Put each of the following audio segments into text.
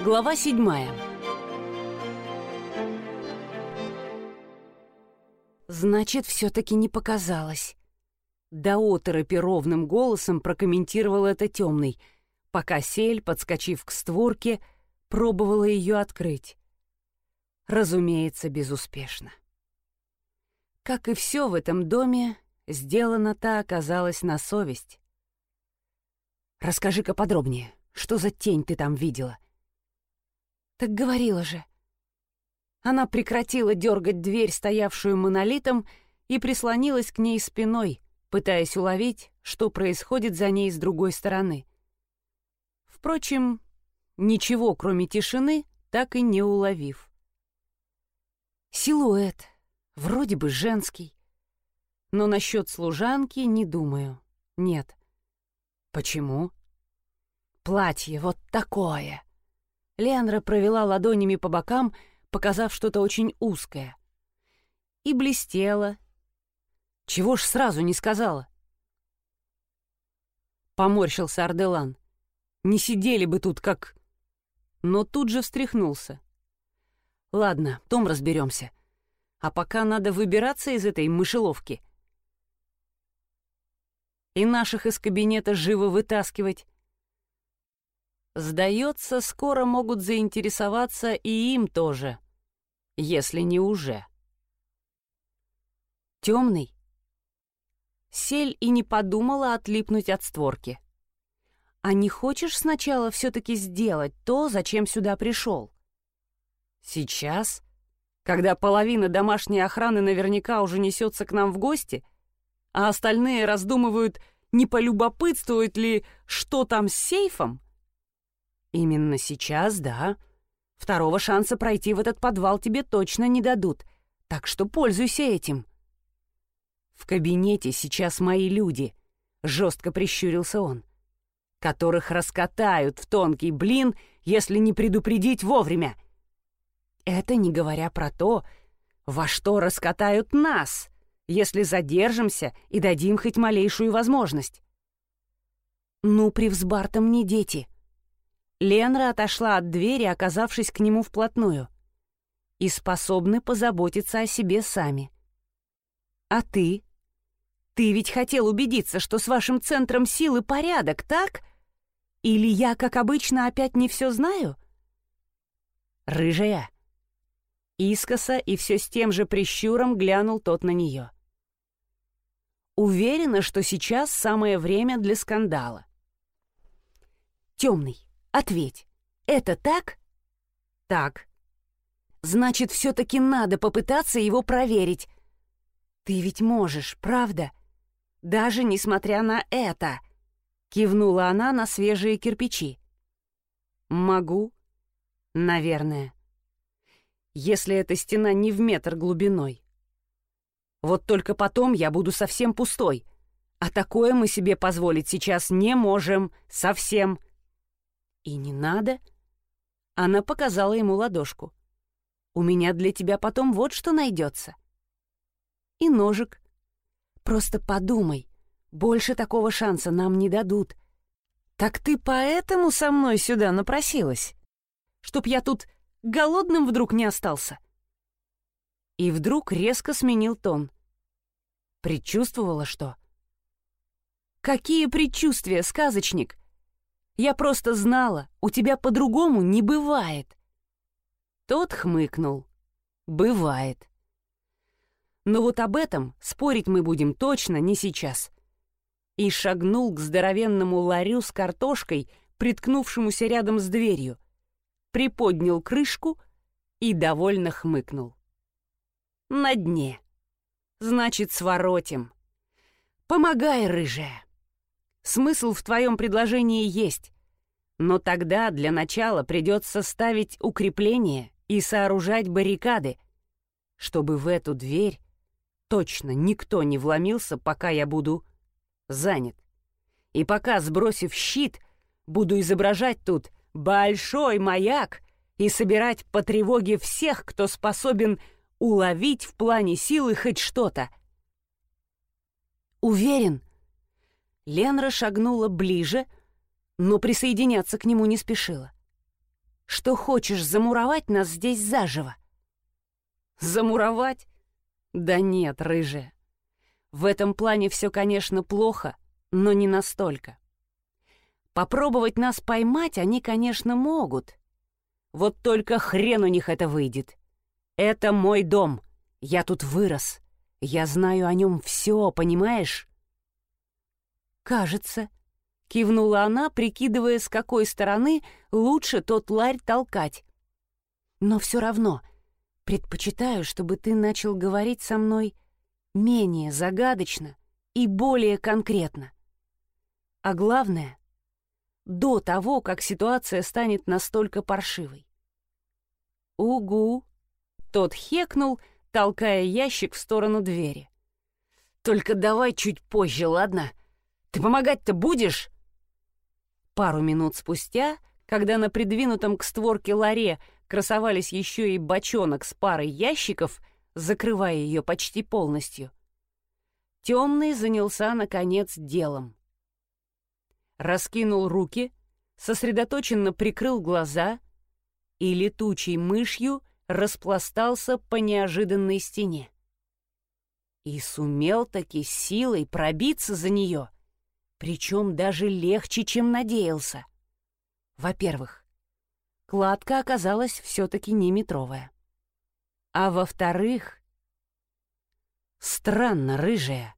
Глава седьмая. Значит, все-таки не показалось. До оторопи ровным голосом прокомментировал это темный, пока сель, подскочив к створке, пробовала ее открыть. Разумеется, безуспешно. Как и все в этом доме, сделано-то оказалось на совесть. «Расскажи-ка подробнее, что за тень ты там видела?» «Так говорила же». Она прекратила дергать дверь, стоявшую монолитом, и прислонилась к ней спиной, пытаясь уловить, что происходит за ней с другой стороны. Впрочем, ничего, кроме тишины, так и не уловив. Силуэт, вроде бы женский. Но насчет служанки не думаю. Нет. Почему? Платье вот такое. Леандра провела ладонями по бокам, показав что-то очень узкое. И блестела. Чего ж сразу не сказала? Поморщился Арделан. Не сидели бы тут как... Но тут же встряхнулся. Ладно, том разберемся. А пока надо выбираться из этой мышеловки. И наших из кабинета живо вытаскивать. Сдается, скоро могут заинтересоваться и им тоже, если не уже. Темный. Сель и не подумала отлипнуть от створки. А не хочешь сначала все-таки сделать то, зачем сюда пришел? Сейчас, когда половина домашней охраны наверняка уже несется к нам в гости, а остальные раздумывают, не полюбопытствует ли, что там с сейфом, Именно сейчас, да. Второго шанса пройти в этот подвал тебе точно не дадут, так что пользуйся этим. В кабинете сейчас мои люди, жестко прищурился он, которых раскатают в тонкий блин, если не предупредить вовремя. Это не говоря про то, во что раскатают нас, если задержимся и дадим хоть малейшую возможность. Ну, при взбартом не дети — Ленра отошла от двери, оказавшись к нему вплотную. И способны позаботиться о себе сами. А ты? Ты ведь хотел убедиться, что с вашим центром силы порядок, так? Или я, как обычно, опять не все знаю? Рыжая. Искоса и все с тем же прищуром глянул тот на нее. Уверена, что сейчас самое время для скандала. Темный. Ответь, это так? Так. Значит, все-таки надо попытаться его проверить. Ты ведь можешь, правда? Даже несмотря на это. Кивнула она на свежие кирпичи. Могу, наверное. Если эта стена не в метр глубиной. Вот только потом я буду совсем пустой. А такое мы себе позволить сейчас не можем. Совсем. «И не надо?» Она показала ему ладошку. «У меня для тебя потом вот что найдется». «И ножик. Просто подумай, больше такого шанса нам не дадут. Так ты поэтому со мной сюда напросилась? Чтоб я тут голодным вдруг не остался?» И вдруг резко сменил тон. Предчувствовала, что... «Какие предчувствия, сказочник? Я просто знала, у тебя по-другому не бывает». Тот хмыкнул. «Бывает». Но вот об этом спорить мы будем точно не сейчас. И шагнул к здоровенному ларю с картошкой, приткнувшемуся рядом с дверью, приподнял крышку и довольно хмыкнул. «На дне. Значит, своротим. Помогай, рыжая». Смысл в твоем предложении есть. Но тогда для начала придется ставить укрепления и сооружать баррикады, чтобы в эту дверь точно никто не вломился, пока я буду занят. И пока, сбросив щит, буду изображать тут большой маяк и собирать по тревоге всех, кто способен уловить в плане силы хоть что-то. Уверен, Ленра шагнула ближе, но присоединяться к нему не спешила. что хочешь замуровать нас здесь заживо. Замуровать? Да нет, рыжая. В этом плане все, конечно, плохо, но не настолько. Попробовать нас поймать они, конечно, могут. Вот только хрен у них это выйдет. Это мой дом. Я тут вырос. Я знаю о нем все, понимаешь? Кажется, Кивнула она, прикидывая, с какой стороны лучше тот ларь толкать. Но все равно предпочитаю, чтобы ты начал говорить со мной менее загадочно и более конкретно. А главное, до того, как ситуация станет настолько паршивой. «Угу!» — тот хекнул, толкая ящик в сторону двери. «Только давай чуть позже, ладно? Ты помогать-то будешь?» Пару минут спустя, когда на придвинутом к створке ларе красовались еще и бочонок с парой ящиков, закрывая ее почти полностью, темный занялся, наконец, делом. Раскинул руки, сосредоточенно прикрыл глаза и летучей мышью распластался по неожиданной стене. И сумел таки силой пробиться за нее — причем даже легче, чем надеялся. Во-первых, кладка оказалась все-таки не метровая. А во-вторых, странно рыжая.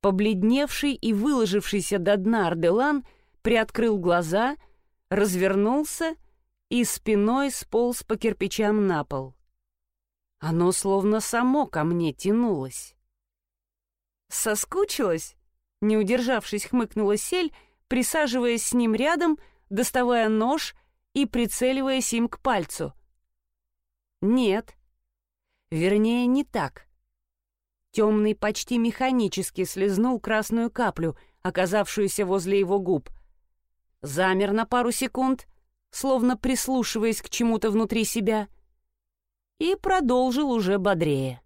Побледневший и выложившийся до дна Арделан приоткрыл глаза, развернулся и спиной сполз по кирпичам на пол. Оно словно само ко мне тянулось. «Соскучилась?» Не удержавшись, хмыкнула Сель, присаживаясь с ним рядом, доставая нож и прицеливаясь им к пальцу. Нет. Вернее, не так. Темный почти механически слезнул красную каплю, оказавшуюся возле его губ. Замер на пару секунд, словно прислушиваясь к чему-то внутри себя, и продолжил уже бодрее.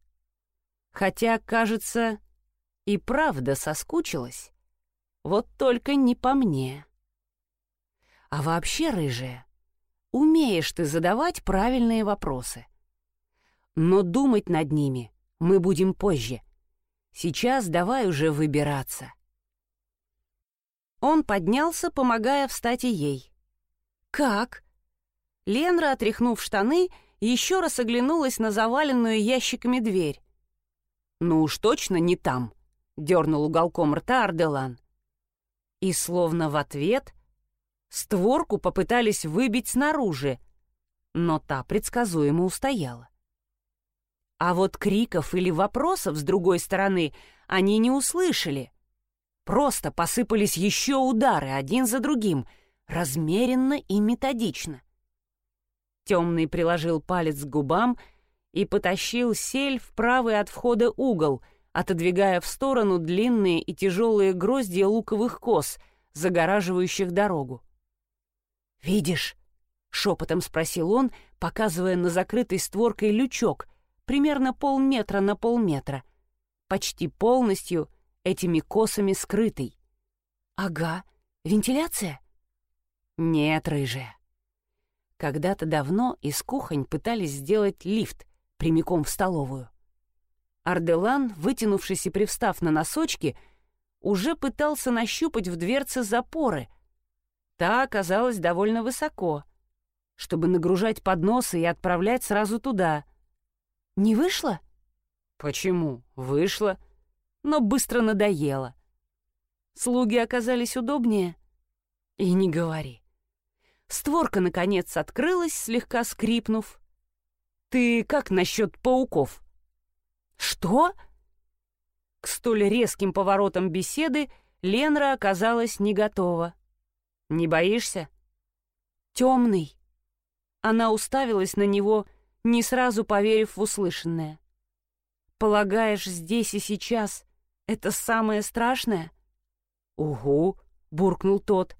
Хотя, кажется, и правда соскучилась. Вот только не по мне. А вообще, рыжая, умеешь ты задавать правильные вопросы. Но думать над ними мы будем позже. Сейчас давай уже выбираться. Он поднялся, помогая встать и ей. «Как?» Ленра, отряхнув штаны, еще раз оглянулась на заваленную ящиками дверь. «Ну уж точно не там», — дернул уголком рта Арделан. И словно в ответ створку попытались выбить снаружи, но та предсказуемо устояла. А вот криков или вопросов с другой стороны они не услышали. Просто посыпались еще удары один за другим, размеренно и методично. Темный приложил палец к губам и потащил сель в правый от входа угол — отодвигая в сторону длинные и тяжелые гроздья луковых кос, загораживающих дорогу. «Видишь?» — шепотом спросил он, показывая на закрытый створкой лючок, примерно полметра на полметра, почти полностью этими косами скрытый. «Ага, вентиляция?» «Нет, рыжая. Когда-то давно из кухонь пытались сделать лифт прямиком в столовую. Арделан, вытянувшись и привстав на носочки, уже пытался нащупать в дверце запоры. Та оказалась довольно высоко, чтобы нагружать подносы и отправлять сразу туда. «Не вышло?» «Почему? Вышло, но быстро надоело. Слуги оказались удобнее?» «И не говори». Створка, наконец, открылась, слегка скрипнув. «Ты как насчет пауков?» «Что?» К столь резким поворотам беседы Ленра оказалась не готова. «Не боишься?» «Темный». Она уставилась на него, не сразу поверив в услышанное. «Полагаешь, здесь и сейчас это самое страшное?» «Угу», — буркнул тот.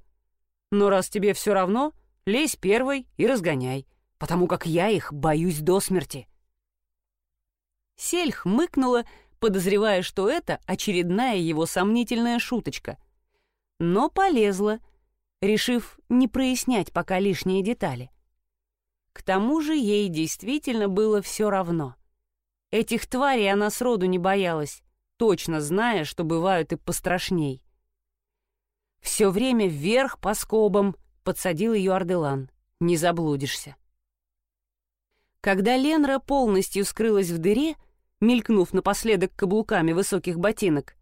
«Но раз тебе все равно, лезь первой и разгоняй, потому как я их боюсь до смерти». Сель хмыкнула, подозревая, что это очередная его сомнительная шуточка. Но полезла, решив не прояснять пока лишние детали. К тому же ей действительно было все равно. Этих тварей она сроду не боялась, точно зная, что бывают и пострашней. Все время вверх по скобам подсадил ее Арделан. Не заблудишься. Когда Ленра полностью скрылась в дыре, мелькнув напоследок каблуками высоких ботинок,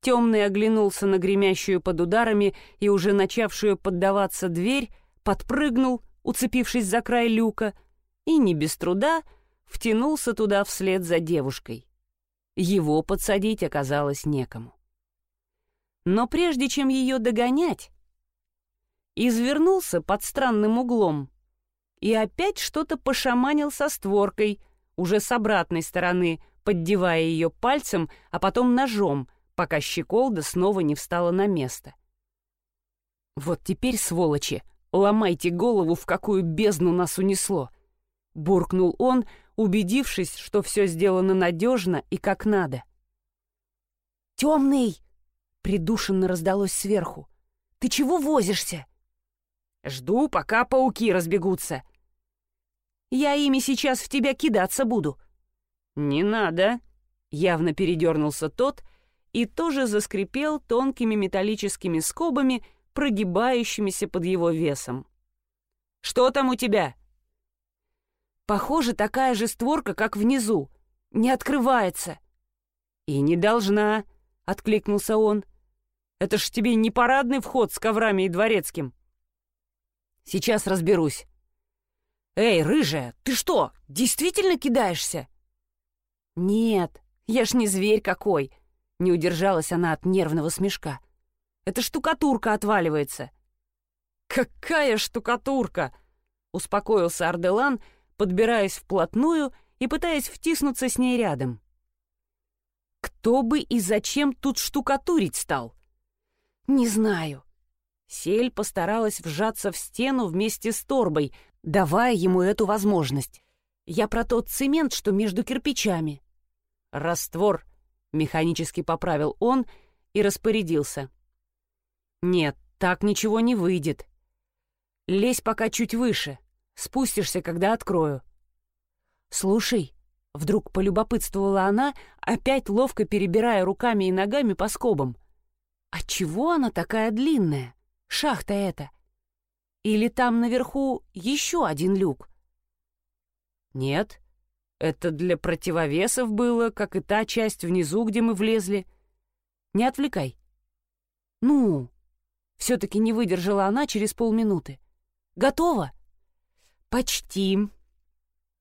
темный оглянулся на гремящую под ударами и уже начавшую поддаваться дверь, подпрыгнул, уцепившись за край люка, и не без труда втянулся туда вслед за девушкой. Его подсадить оказалось некому. Но прежде чем ее догонять, извернулся под странным углом и опять что-то пошаманил со створкой, уже с обратной стороны, поддевая ее пальцем, а потом ножом, пока щеколда снова не встала на место. «Вот теперь, сволочи, ломайте голову, в какую бездну нас унесло!» — буркнул он, убедившись, что все сделано надежно и как надо. «Темный!» — придушенно раздалось сверху. «Ты чего возишься?» «Жду, пока пауки разбегутся». «Я ими сейчас в тебя кидаться буду». «Не надо», — явно передернулся тот и тоже заскрипел тонкими металлическими скобами, прогибающимися под его весом. «Что там у тебя?» Похоже, такая же створка, как внизу. Не открывается. «И не должна», — откликнулся он. «Это ж тебе не парадный вход с коврами и дворецким». «Сейчас разберусь». «Эй, рыжая, ты что, действительно кидаешься?» «Нет, я ж не зверь какой», — не удержалась она от нервного смешка. «Это штукатурка отваливается». «Какая штукатурка?» — успокоился Арделан, — подбираясь вплотную и пытаясь втиснуться с ней рядом. Кто бы и зачем тут штукатурить стал? Не знаю. Сель постаралась вжаться в стену вместе с торбой, давая ему эту возможность. Я про тот цемент, что между кирпичами. Раствор, механически поправил он и распорядился. Нет, так ничего не выйдет. Лезь пока чуть выше. Спустишься, когда открою». «Слушай», — вдруг полюбопытствовала она, опять ловко перебирая руками и ногами по скобам. «А чего она такая длинная? Шахта эта? Или там наверху еще один люк?» «Нет, это для противовесов было, как и та часть внизу, где мы влезли. Не отвлекай». «Ну?» — все-таки не выдержала она через полминуты. «Готово?» «Почти».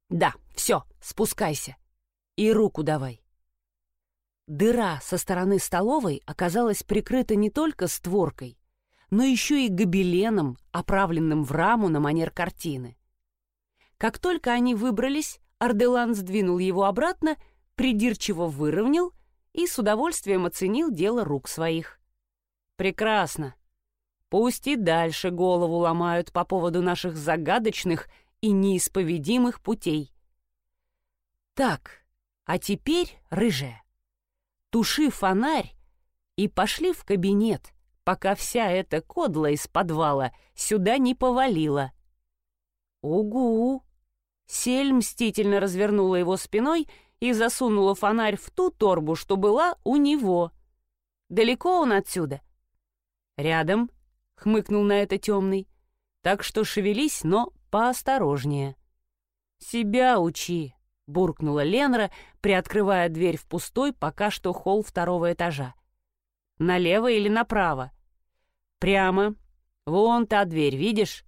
«Да, все, спускайся. И руку давай». Дыра со стороны столовой оказалась прикрыта не только створкой, но еще и гобеленом, оправленным в раму на манер картины. Как только они выбрались, Арделан сдвинул его обратно, придирчиво выровнял и с удовольствием оценил дело рук своих. «Прекрасно. Пусть и дальше голову ломают по поводу наших загадочных и неисповедимых путей. Так, а теперь, рыжая, туши фонарь и пошли в кабинет, пока вся эта кодла из подвала сюда не повалила. Угу! Сель мстительно развернула его спиной и засунула фонарь в ту торбу, что была у него. Далеко он отсюда? Рядом, хмыкнул на это темный. Так что шевелись, но поосторожнее. «Себя учи», — буркнула Ленра, приоткрывая дверь в пустой пока что холл второго этажа. «Налево или направо?» «Прямо. Вон та дверь, видишь?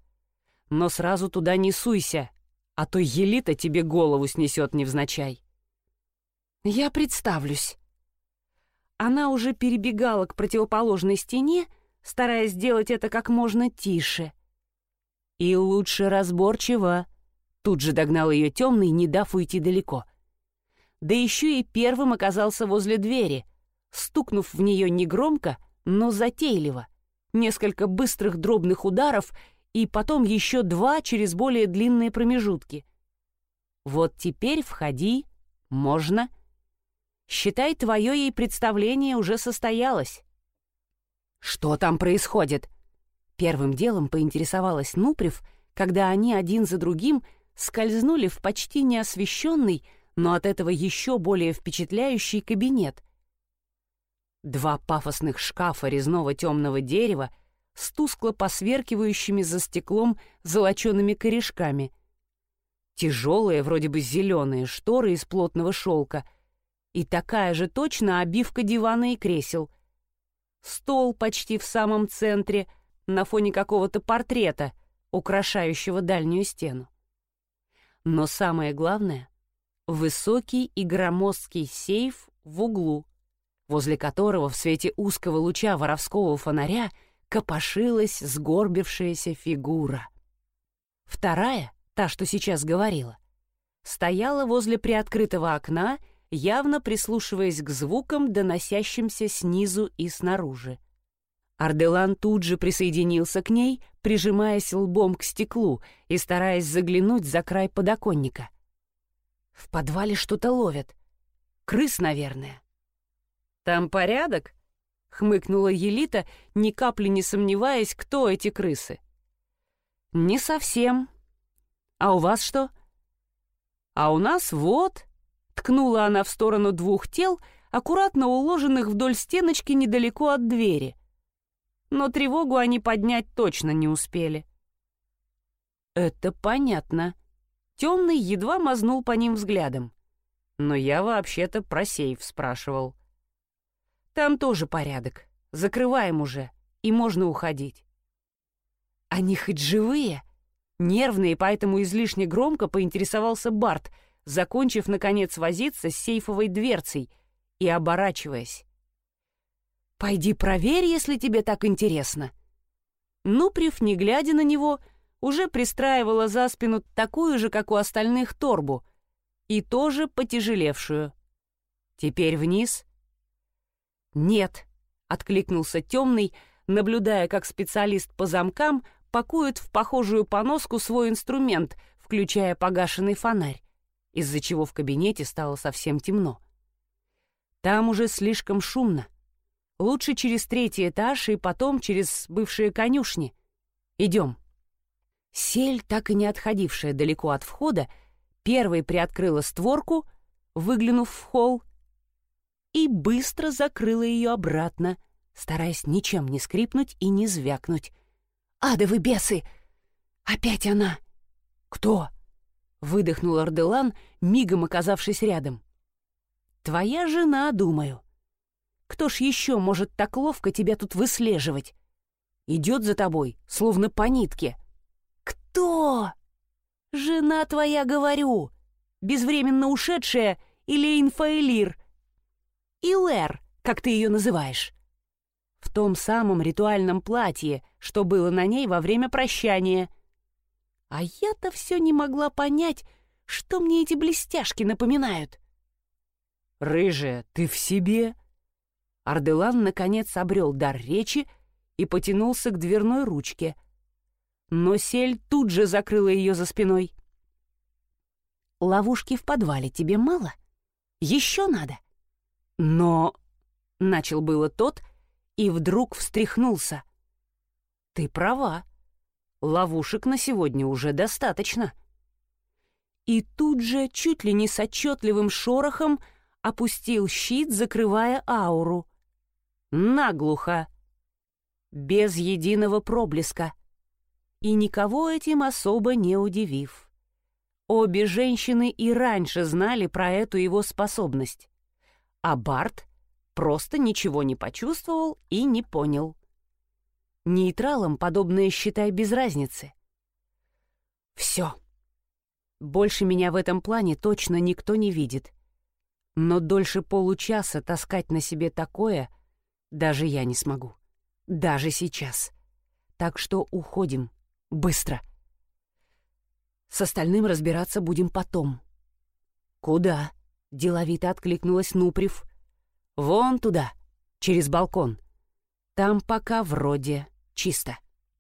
Но сразу туда не суйся, а то елита тебе голову снесет невзначай». «Я представлюсь». Она уже перебегала к противоположной стене, стараясь сделать это как можно тише — «И лучше разборчиво», — тут же догнал ее темный, не дав уйти далеко. Да еще и первым оказался возле двери, стукнув в нее негромко, но затейливо. Несколько быстрых дробных ударов и потом еще два через более длинные промежутки. «Вот теперь входи, можно. Считай, твое ей представление уже состоялось». «Что там происходит?» Первым делом поинтересовалась Нуприв, когда они один за другим скользнули в почти неосвещенный, но от этого еще более впечатляющий кабинет. Два пафосных шкафа резного темного дерева с тускло посверкивающими за стеклом золочеными корешками. Тяжелые, вроде бы зеленые шторы из плотного шелка и такая же точно обивка дивана и кресел. Стол почти в самом центре, на фоне какого-то портрета, украшающего дальнюю стену. Но самое главное — высокий и громоздкий сейф в углу, возле которого в свете узкого луча воровского фонаря копошилась сгорбившаяся фигура. Вторая, та, что сейчас говорила, стояла возле приоткрытого окна, явно прислушиваясь к звукам, доносящимся снизу и снаружи. Арделан тут же присоединился к ней, прижимаясь лбом к стеклу и стараясь заглянуть за край подоконника. В подвале что-то ловят. Крыс, наверное. «Там порядок?» — хмыкнула Елита, ни капли не сомневаясь, кто эти крысы. «Не совсем. А у вас что?» «А у нас вот...» — ткнула она в сторону двух тел, аккуратно уложенных вдоль стеночки недалеко от двери — но тревогу они поднять точно не успели. «Это понятно». Темный едва мазнул по ним взглядом. «Но я вообще-то про сейф спрашивал». «Там тоже порядок. Закрываем уже, и можно уходить». «Они хоть живые?» Нервно и поэтому излишне громко поинтересовался Барт, закончив, наконец, возиться с сейфовой дверцей и оборачиваясь. «Пойди проверь, если тебе так интересно». Нуприв, не глядя на него, уже пристраивала за спину такую же, как у остальных, торбу, и тоже потяжелевшую. «Теперь вниз?» «Нет», — откликнулся темный, наблюдая, как специалист по замкам пакует в похожую поноску свой инструмент, включая погашенный фонарь, из-за чего в кабинете стало совсем темно. Там уже слишком шумно. Лучше через третий этаж и потом через бывшие конюшни. Идем. Сель, так и не отходившая далеко от входа, первой приоткрыла створку, выглянув в холл, и быстро закрыла ее обратно, стараясь ничем не скрипнуть и не звякнуть. «Адовы бесы! Опять она!» «Кто?» — выдохнул Арделан, мигом оказавшись рядом. «Твоя жена, думаю. Кто ж еще может так ловко тебя тут выслеживать? Идет за тобой, словно по нитке. Кто? Жена твоя, говорю. Безвременно ушедшая или инфаэлир. Илэр, как ты ее называешь. В том самом ритуальном платье, что было на ней во время прощания. А я-то все не могла понять, что мне эти блестяшки напоминают. «Рыжая, ты в себе?» Арделан, наконец, обрел дар речи и потянулся к дверной ручке. Но Сель тут же закрыла ее за спиной. «Ловушки в подвале тебе мало? Еще надо?» «Но...» — начал было тот и вдруг встряхнулся. «Ты права. Ловушек на сегодня уже достаточно». И тут же, чуть ли не с отчетливым шорохом, опустил щит, закрывая ауру — наглухо, без единого проблеска, и никого этим особо не удивив. Обе женщины и раньше знали про эту его способность, а Барт просто ничего не почувствовал и не понял. Нейтралам подобное считай без разницы. Все. Больше меня в этом плане точно никто не видит. Но дольше получаса таскать на себе такое — даже я не смогу. Даже сейчас. Так что уходим. Быстро. С остальным разбираться будем потом. Куда? Деловито откликнулась Нуприв. Вон туда, через балкон. Там пока вроде чисто.